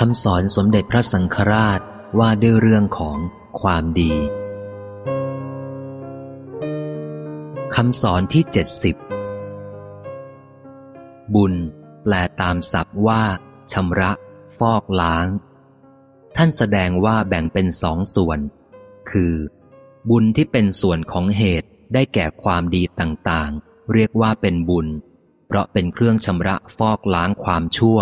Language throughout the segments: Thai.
คำสอนสมเด็จพระสังฆราชว่าด้วยเรื่องของความดีคำสอนที่เจ็ดสิบบุญ แปลตามศัพท์ว่าชำระ ฟอกล้าง ท่านแสดงว่าแบ่งเป็นสองส่วน คือ บุญที่เป็นส่วนของเหตุได้แก่ความดีต่างๆ เรียกว่าเป็นบุญ เพราะเป็นเครื่องชำระฟอกล้างความชั่ว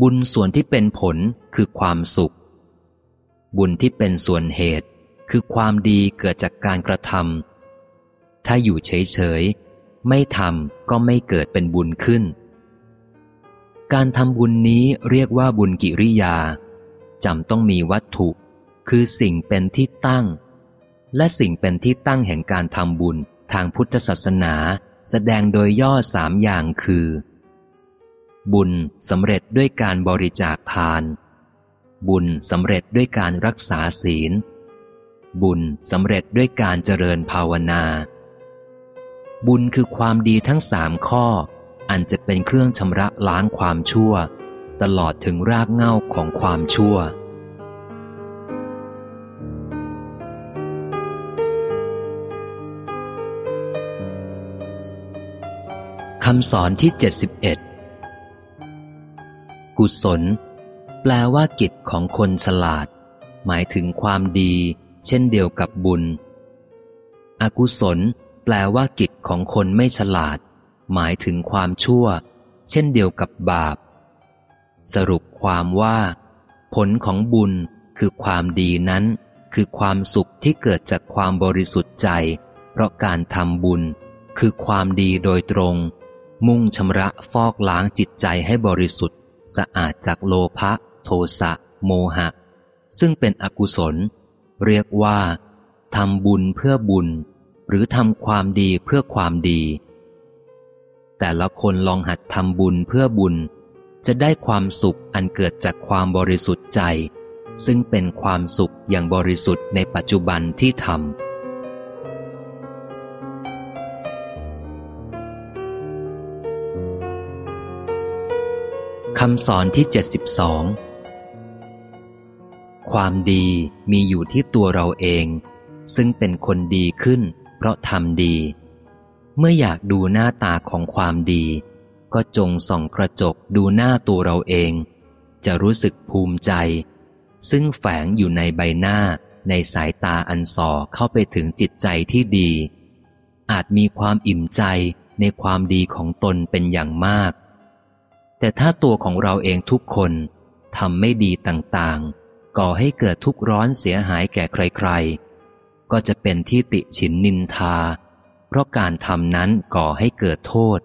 บุญส่วนที่เป็นผลคือความสุข บุญที่เป็นส่วนเหตุคือความดีเกิดจากการกระทำถ้าอยู่เฉยๆ ไม่ทำก็ไม่เกิดเป็นบุญขึ้น การทำบุญนี้เรียกว่าบุญกิริยาจำต้องมีวัตถุ คือสิ่งเป็นที่ตั้ง และสิ่งเป็นที่ตั้งแห่งการทำบุญทางพุทธศาสนา แสดงโดยย่อสามอย่างคือ บุญสำเร็จด้วยการบริจาคทาน บุญสำเร็จด้วยการรักษาศีล บุญสำเร็จด้วยการเจริญภาวนา บุญคือความดีทั้งสามข้อ อันจะเป็นเครื่องชำระล้างความชั่ว ตลอดถึงรากเหง้าของความชั่วคำสอนที่ 71 กุศล แปลว่ากิจของคนฉลาด หมายถึงความดี เช่นเดียวกับบุญ อกุศล แปลว่ากิจของคนไม่ฉลาด หมายถึงความชั่ว เช่นเดียวกับบาป สรุปความว่า ผลของบุญคือความดีนั้น คือความสุขที่เกิดจากความบริสุทธิ์ใจ เพราะการทำบุญ คือความดีโดยตรง มุ่งชำระฟอกล้างจิตใจให้บริสุทธิ์ สะอาดจากโลภะโทสะโมหะ ซึ่งเป็นอกุศล เรียกว่าทำบุญเพื่อบุญ หรือทำความดีเพื่อความดี แต่ละคนลองหัดทำบุญเพื่อบุญ จะได้ความสุขอันเกิดจากความบริสุทธิ์ใจ ซึ่งเป็นความสุขอย่างบริสุทธิ์ในปัจจุบันที่ทำ คำสอนที่ 72 ความดีมีอยู่ที่ตัวเราเอง ซึ่งเป็นคนดีขึ้น เพราะทำดี เมื่ออยากดูหน้าตาของความดี ก็จงส่องกระจกดูหน้าตัวเราเอง จะรู้สึกภูมิใจ ซึ่งแฝงอยู่ในใบหน้าในสายตาอันส่อเข้าไปถึงจิตใจที่ดี อาจมีความอิ่มใจในความดีของตนเป็นอย่างมาก แต่ถ้าตัวของเราเองทุกคนทำไม่ดีต่างๆ ก่อให้เกิดทุกร้อนเสียหายแก่ใครๆ ก็จะเป็นที่ติฉินนินทา เพราะการทำนั้นก่อให้เกิดโทษ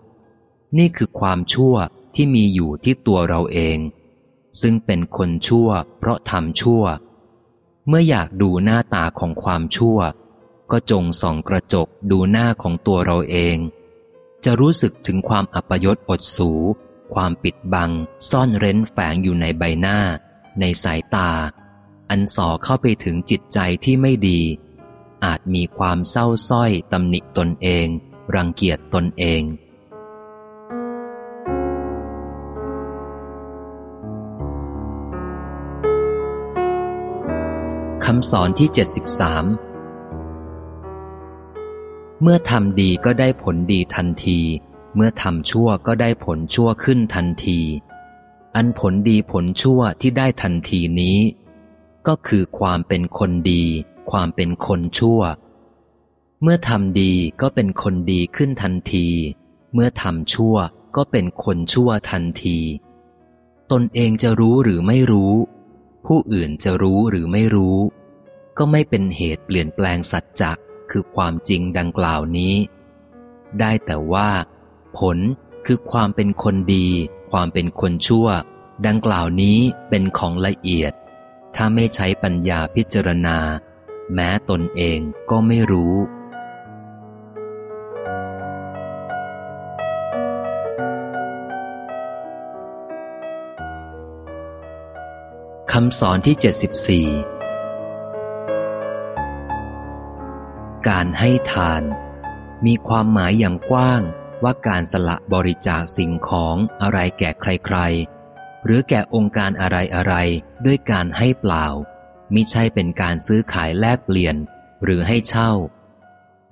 นี่คือความชั่วที่มีอยู่ที่ตัวเราเอง ซึ่งเป็นคนชั่ว เพราะทำชั่ว เมื่ออยากดูหน้าตาของความชั่ว ก็จงส่องกระจกดูหน้าของตัวเราเอง จะรู้สึกถึงความอัปยศอดสู ความปิดบัง ซ่อนเร้นแฝงอยู่ในใบหน้า ในสายตา อันส่อเข้าไปถึงจิตใจที่ไม่ดี อาจมีความเศร้าส้อยตำหนิตนเอง รังเกียจตนเองคำสอนที่ 73 เมื่อทำดีก็ได้ผลดีทันที เมื่อทำชั่วก็ได้ผลชั่วขึ้นทันที อันผลดีผลชั่วที่ได้ทันทีนี้ ก็คือความเป็นคนดี ความเป็นคนชั่ว เมื่อทำดีก็เป็นคนดีขึ้นทันที เมื่อทำชั่วก็เป็นคนชั่วทันที ตนเองจะรู้หรือไม่รู้ ผู้อื่นจะรู้หรือไม่รู้ ก็ไม่เป็นเหตุเปลี่ยนแปลงสัจจะคือความจริงดังกล่าวนี้ ได้แต่ว่า ผลคือความเป็นคนดี ความเป็นคนชั่ว ดังกล่าวนี้เป็นของละเอียด ถ้าไม่ใช้ปัญญาพิจารณา แม้ตนเองก็ไม่รู้คำสอนที่ 74 การให้ทาน มีความหมายอย่างกว้าง ว่าการสละบริจาคสิ่งของอะไรแก่ใครๆ หรือแก่องค์การอะไรอะไรด้วยการให้เปล่า มิใช่เป็นการซื้อขายแลกเปลี่ยนหรือให้เช่า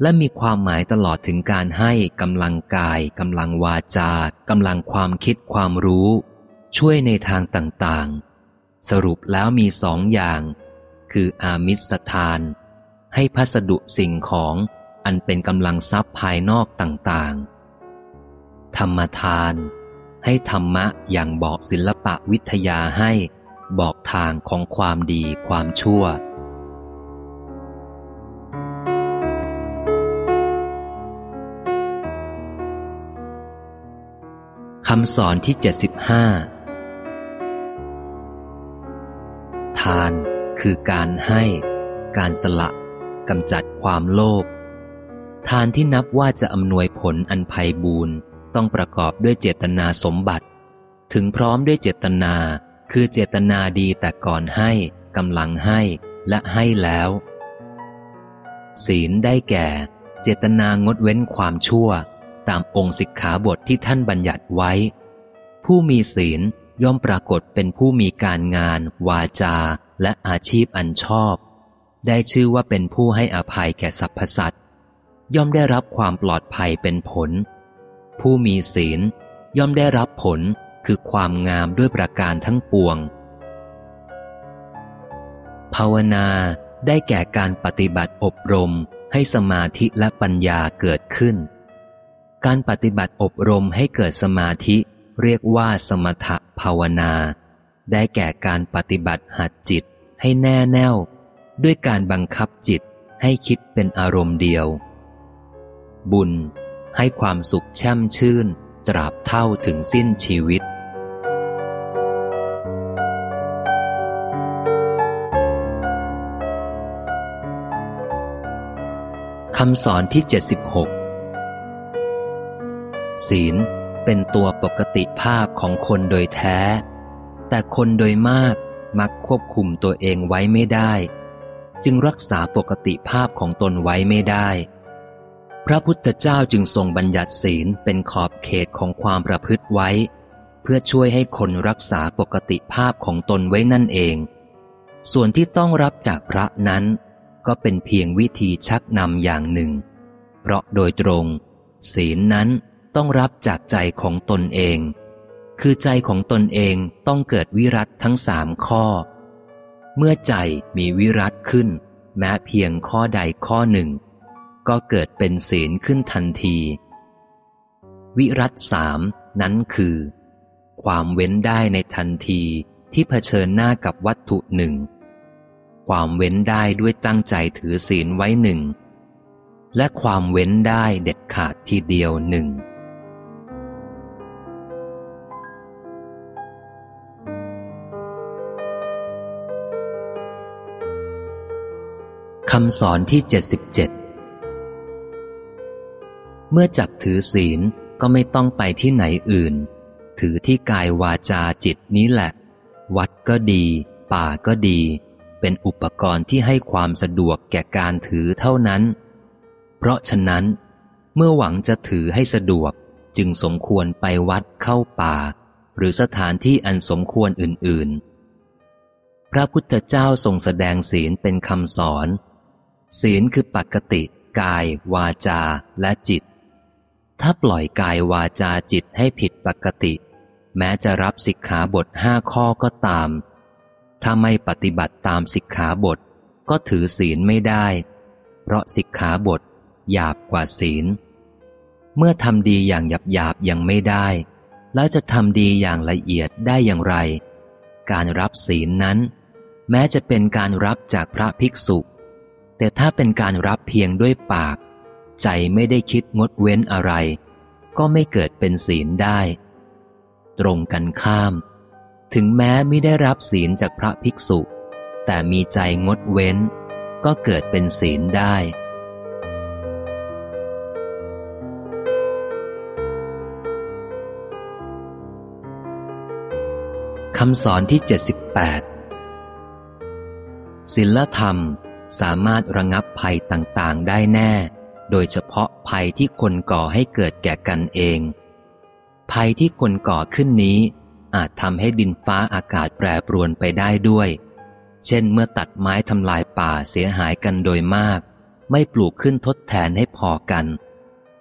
และมีความหมายตลอดถึงการให้กำลังกายกำลังวาจากำลังความคิดความรู้ ช่วยในทางต่างๆ สรุปแล้วมีสองอย่าง คืออามิสทาน ให้พัสดุสิ่งของอันเป็นกำลังทรัพย์ภายนอกต่างๆ ธรรมทาน ให้ธรรมะอย่างบอกศิลปะวิทยาให้บอกทางของความดีความชั่ว คำสอนที่ 75 ทานคือการให้ การสละกำจัดความโลภทานที่นับว่าจะอำนวยผลอันไพ่บูรณ์ ต้องประกอบด้วยเจตนาสมบัติ ถึงพร้อมด้วยเจตนา คือเจตนาดีแต่ก่อนให้กำลังให้และให้แล้ว ศีลได้แก่ เจตนางดเว้นความชั่ว ตามองค์สิกขาบทที่ท่านบัญญัติไว้ ผู้มีศีลย่อมปรากฏเป็นผู้มีการงาน วาจา และอาชีพอันชอบ ได้ชื่อว่าเป็นผู้ให้อภัยแก่สรรพสัตว์ย่อมได้รับความปลอดภัยเป็นผล ผู้มีศีล ย่อมได้รับผลคือความงามด้วยประการทั้งปวง ภาวนาได้แก่การปฏิบัติอบรมให้สมาธิและปัญญาเกิดขึ้น การปฏิบัติอบรมให้เกิดสมาธิเรียกว่าสมถภาวนา ได้แก่การปฏิบัติหัดจิตให้แน่แน่ว ด้วยการบังคับจิตให้คิดเป็นอารมณ์เดียว บุญ ให้ความสุขแช่มชื่น ตราบเท่าถึงสิ้นชีวิต คำสอนที่ 76 ศีลเป็นตัวปกติภาพของคนโดยแท้ แต่คนโดยมากมักควบคุมตัวเองไว้ไม่ได้ จึงรักษาปกติภาพของตนไว้ไม่ได้ พระพุทธเจ้าจึงทรงบัญญัติศีลเป็นขอบเขตของความประพฤติไว้ เพื่อช่วยให้คนรักษาปกติภาพของตนไว้นั่นเอง ส่วนที่ต้องรับจากพระนั้น ก็เป็นเพียงวิธีชักนำอย่างหนึ่ง เพราะโดยตรง ศีลนั้นต้องรับจากใจของตนเอง คือใจของตนเองต้องเกิดวิรัตทั้งสามข้อ เมื่อใจมีวิรัตขึ้น แม้เพียงข้อใดข้อหนึ่ง ก็เกิดเป็นศีลขึ้นทันที วิรัตสามนั้นคือ ความเว้นได้ในทันทีที่เผชิญหน้ากับวัตถุหนึ่ง ความเว้นได้ด้วยตั้งใจถือศีลไว้หนึ่ง และความเว้นได้เด็ดขาดทีเดียวหนึ่งคำสอนที่ 77 เมื่อจักถือศีลก็ไม่ต้องไปที่ไหนอื่น ถือที่กายวาจาจิตนี้แหละ วัดก็ดี ป่าก็ดี เป็นอุปกรณ์ที่ให้ความสะดวกแก่การถือเท่านั้น เพราะฉะนั้น เมื่อหวังจะถือให้สะดวกจึงสมควรไปวัดเข้าป่า หรือสถานที่อันสมควรอื่น ๆ พระพุทธเจ้าทรงแสดงศีลเป็นคำสอน ศีลคือปกติ กาย วาจา และจิต ถ้าปล่อยกายวาจาจิตให้ผิดปกติ แม้จะรับสิกขาบทห้าข้อก็ตาม ถ้าไม่ปฏิบัติตามสิกขาบท ก็ถือศีลไม่ได้ เพราะสิกขาบท หยาบกว่าศีล เมื่อทำดีอย่างหยาบหยาบยังไม่ได้ แล้วจะทำดีอย่างละเอียดได้อย่างไร การรับศีลนั้น แม้จะเป็นการรับจากพระภิกษุ แต่ถ้าเป็นการรับเพียงด้วยปาก ใจไม่ได้คิดงดเว้นอะไร ก็ไม่เกิดเป็นศีลได้ ตรงกันข้าม ถึงแม้ไม่ได้รับศีลจากพระภิกษุ แต่มีใจงดเว้น ก็เกิดเป็นศีลได้คำสอนที่ 78ศีลธรรมสามารถระงับภัยต่าง ๆ ได้แน่ โดยเฉพาะภัยที่คนก่อให้เกิดแก่กันเอง ภัยที่คนก่อขึ้นนี้ อาจทำให้ดินฟ้าอากาศแปรปรวนไปได้ด้วย เช่นเมื่อตัดไม้ทำลายป่าเสียหายกันโดยมาก ไม่ปลูกขึ้นทดแทนให้พอกัน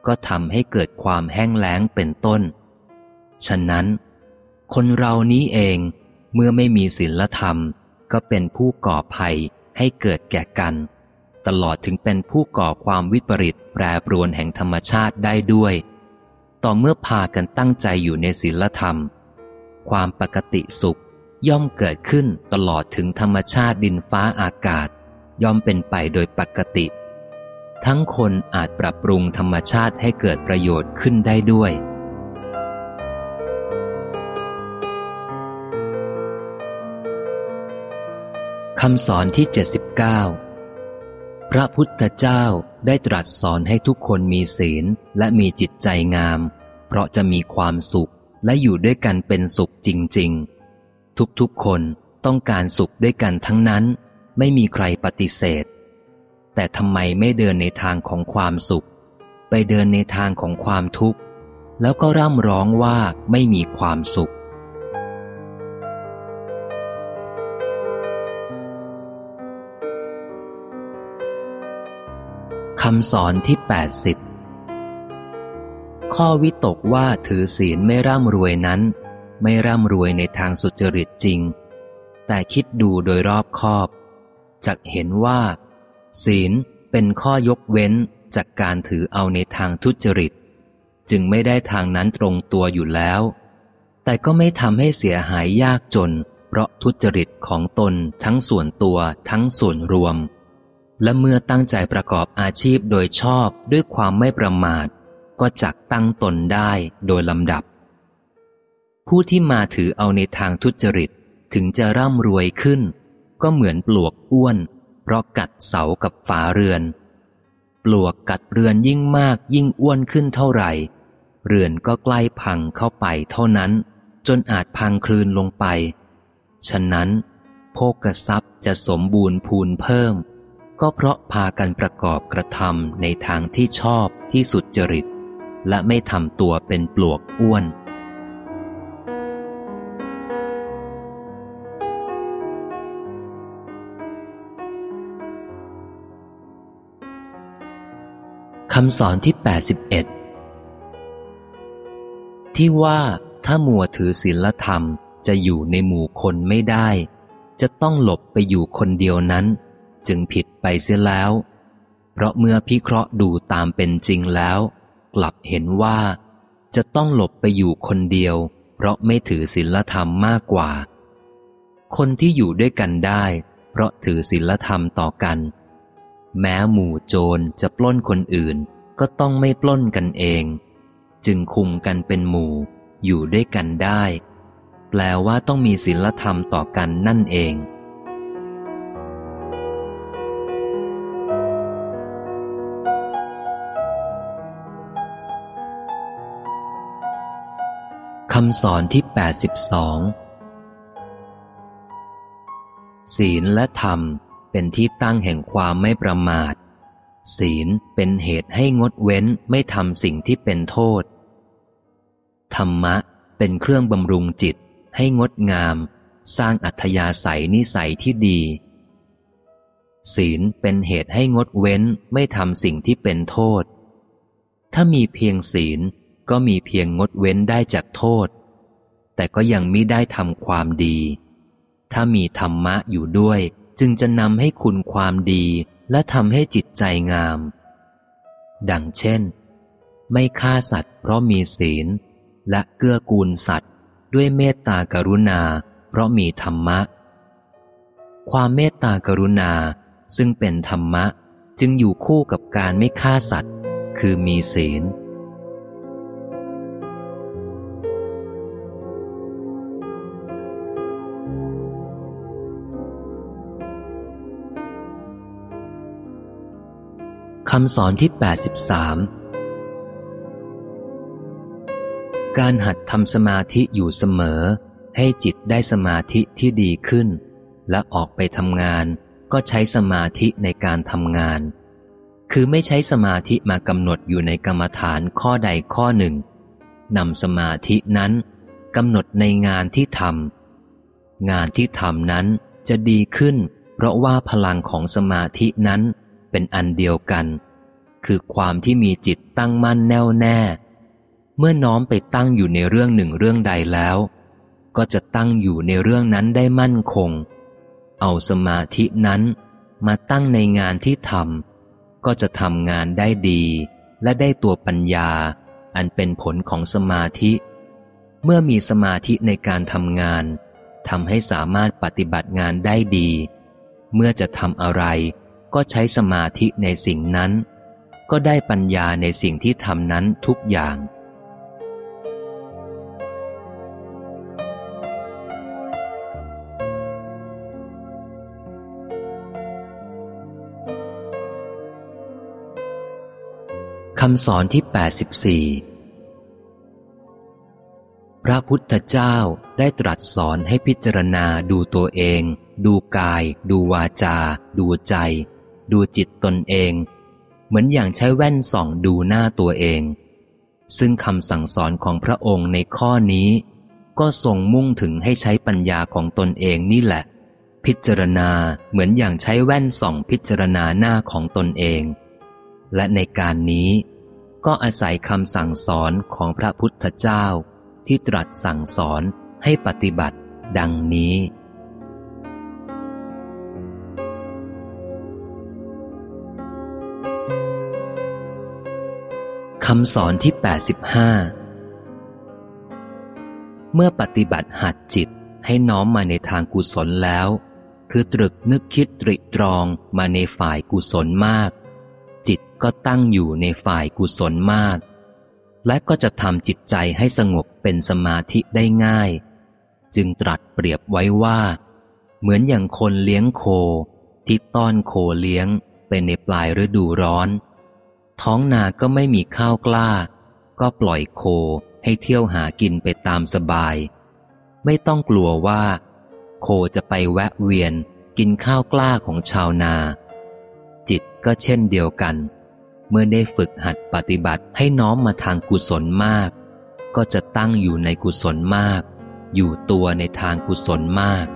ก็ทำให้เกิดความแห้งแล้งเป็นต้น ฉะนั้น คนเรานี้เองเมื่อไม่มีศีลธรรม ก็เป็นผู้ก่อภัยให้เกิดแก่กัน ตลอดถึงเป็นผู้ก่อความวิปริตแปรปรวนแห่งธรรมชาติได้ด้วย ต่อเมื่อพากันตั้งใจอยู่ในศีลธรรม ความปกติสุขย่อมเกิดขึ้นตลอดถึงธรรมชาติดินฟ้าอากาศ ย่อมเป็นไปโดยปกติ ทั้งคนอาจปรับปรุงธรรมชาติให้เกิดประโยชน์ขึ้นได้ด้วย คำสอนที่ 79 พระพุทธเจ้าได้ตรัสสอนให้ทุกคนมีศีลและมีจิตใจงาม เพราะจะมีความสุขและอยู่ด้วยกันเป็นสุขจริง ๆ ทุกๆคนต้องการสุขด้วยกันทั้งนั้น ไม่มีใครปฏิเสธ แต่ทำไมไม่เดินในทางของความสุข ไปเดินในทางของความทุกข์ แล้วก็ร่ำร้องว่าไม่มีความสุขำสอนที่ 80 ข้อวิตกว่าถือศีลไม่ร่ำรวยนั้น ไม่ร่ำรวยในทางสุจริตจริง แต่คิดดูโดยรอบคอบจะเห็นว่า ศีลเป็นข้อยกเว้นจากการถือเอาในทางทุจริต จึงไม่ได้ทางนั้นตรงตัวอยู่แล้ว แต่ก็ไม่ทำให้เสียหายยากจน เพราะทุจริตของตนทั้งส่วนตัวทั้งส่วนรวม และเมื่อตั้งใจประกอบอาชีพโดยชอบด้วยความไม่ประมาท ก็จักตั้งตนได้โดยลำดับ ผู้ที่มาถือเอาในทางทุจริตถึงจะร่ำรวยขึ้น ก็เหมือนปลวกอ้วน เพราะกัดเสากับฝาเรือน ปลวกกัดเรือนยิ่งมากยิ่งอ้วนขึ้นเท่าไหร่ เรือนก็ใกล้พังเข้าไปเท่านั้น จนอาจพังคลืนลงไป ฉะนั้น โภกทรัพย์จะสมบูรณ์พูนเพิ่ม ก็เพราะพากันประกอบกระทำในทางที่ชอบที่สุดจริต และไม่ทำตัวเป็นปลวกอ้วนคำสอนที่ 81 ที่ว่าถ้ามัวถือศีลธรรมจะอยู่ในหมู่คนไม่ได้ จะต้องหลบไปอยู่คนเดียวนั้น จึงผิดไปเสียแล้ว เพราะเมื่อพิเคราะห์ดูตามเป็นจริงแล้ว กลับเห็นว่า จะต้องหลบไปอยู่คนเดียว เพราะไม่ถือศีลธรรมมากกว่า คนที่อยู่ด้วยกันได้ เพราะถือศีลธรรมต่อกัน แม้หมู่โจรจะปล้นคนอื่น ก็ต้องไม่ปล้นกันเอง จึงคุมกันเป็นหมู่ อยู่ด้วยกันได้ แปลว่าต้องมีศีลธรรมต่อกันนั่นเองำสอนที่ 82 ศีลและธรรมเป็นที่ตั้งแห่งความไม่ประมาท ศีลเป็นเหตุให้งดเว้นไม่ทำสิ่งที่เป็นโทษ ธรรมะเป็นเครื่องบำรุงจิตให้งดงาม สร้างอัธยาศัยนิสัยที่ดี ศีลเป็นเหตุให้งดเว้นไม่ทำสิ่งที่เป็นโทษ ถ้ามีเพียงศีล ก็มีเพียงงดเว้นได้จากโทษ แต่ก็ยังมิได้ทำความดี ถ้ามีธรรมะอยู่ด้วย จึงจะนำให้คุณความดีและทำให้จิตใจงาม ดังเช่น ไม่ฆ่าสัตว์เพราะมีศีล และเกื้อกูลสัตว์ ด้วยเมตตากรุณา เพราะมีธรรมะ ความเมตตากรุณาซึ่งเป็นธรรมะจึงอยู่คู่กับการไม่ฆ่าสัตว์ คือมีศีล คำสอนที่ 83 การหัดทำสมาธิอยู่เสมอ ให้จิตได้สมาธิที่ดีขึ้น และออกไปทำงาน ก็ใช้สมาธิในการทำงาน คือไม่ใช้สมาธิมากำหนดอยู่ในกรรมฐานข้อใดข้อหนึ่งนำสมาธินั้นกำหนดในงานที่ทำงานที่ทำนั้นจะดีขึ้น เพราะว่าพลังของสมาธินั้น เป็นอันเดียวกัน คือความที่มีจิตตั้งมั่นแน่วแน่ เมื่อน้อมไปตั้งอยู่ในเรื่องหนึ่งเรื่องใดแล้ว ก็จะตั้งอยู่ในเรื่องนั้นได้มั่นคง เอาสมาธินั้นมาตั้งในงานที่ทำก็จะทำงานได้ดี และได้ตัวปัญญา อันเป็นผลของสมาธิ เมื่อมีสมาธิในการทำงานทำให้สามารถปฏิบัติงานได้ดี เมื่อจะทำอะไร ก็ใช้สมาธิในสิ่งนั้น ก็ได้ปัญญาในสิ่งที่ทำนั้นทุกอย่าง คำสอนที่ 84 พระพุทธเจ้าได้ตรัสสอนให้พิจารณาดูตัวเองดูกาย ดูวาจา ดูใจ ดูจิตตนเอง เหมือนอย่างใช้แว่นส่องดูหน้าตัวเอง ซึ่งคำสั่งสอนของพระองค์ในข้อนี้ ก็ทรงมุ่งถึงให้ใช้ปัญญาของตนเองนี่แหละ พิจารณาเหมือนอย่างใช้แว่นส่องพิจารณาหน้าของตนเอง และในการนี้ก็อาศัยคำสั่งสอนของพระพุทธเจ้าที่ตรัสสั่งสอนให้ปฏิบัติดังนี้ คำสอนที่ 85 เมื่อปฏิบัติหัดจิตให้น้อมมาในทางกุศลแล้ว คือตรึกนึกคิดตริตรองมาในฝ่ายกุศลมาก จิตก็ตั้งอยู่ในฝ่ายกุศลมาก และก็จะทำจิตใจให้สงบเป็นสมาธิได้ง่าย จึงตรัสเปรียบไว้ว่า เหมือนอย่างคนเลี้ยงโคที่ต้อนโคเลี้ยงไปในปลายฤดูร้อน ท้องนาก็ไม่มีข้าวกล้า ก็ปล่อยโคให้เที่ยวหากินไปตามสบาย ไม่ต้องกลัวว่า โคจะไปแวะเวียนกินข้าวกล้าของชาวนา จิตก็เช่นเดียวกัน เมื่อได้ฝึกหัดปฏิบัติให้น้อมมาทางกุศลมาก ก็จะตั้งอยู่ในกุศลมาก อยู่ตัวในทางกุศลมาก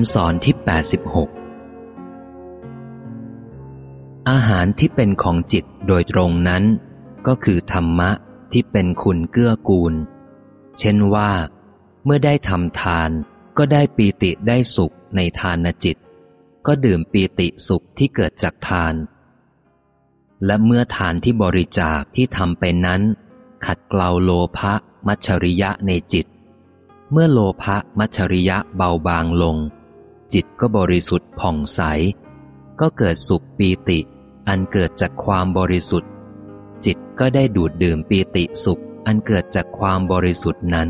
ำสอนที่ 86 อาหารที่เป็นของจิตโดยตรงนั้น ก็คือธรรมะที่เป็นคุณเกื้อกูล เช่นว่า เมื่อได้ทำทานก็ได้ปีติได้สุขในทานจิต ก็ดื่มปีติสุขที่เกิดจากทาน และเมื่อทานที่บริจาคที่ทำไปนั้น ขัดเกลาโลภะมัชริยะในจิตเมื่อโลภะมัชริยะเบาบางลง จิตก็บริสุทธิ์ผ่องใส ก็เกิดสุขปีติ อันเกิดจากความบริสุทธิ์ จิตก็ได้ดูดดื่มปีติสุข อันเกิดจากความบริสุทธิ์นั้น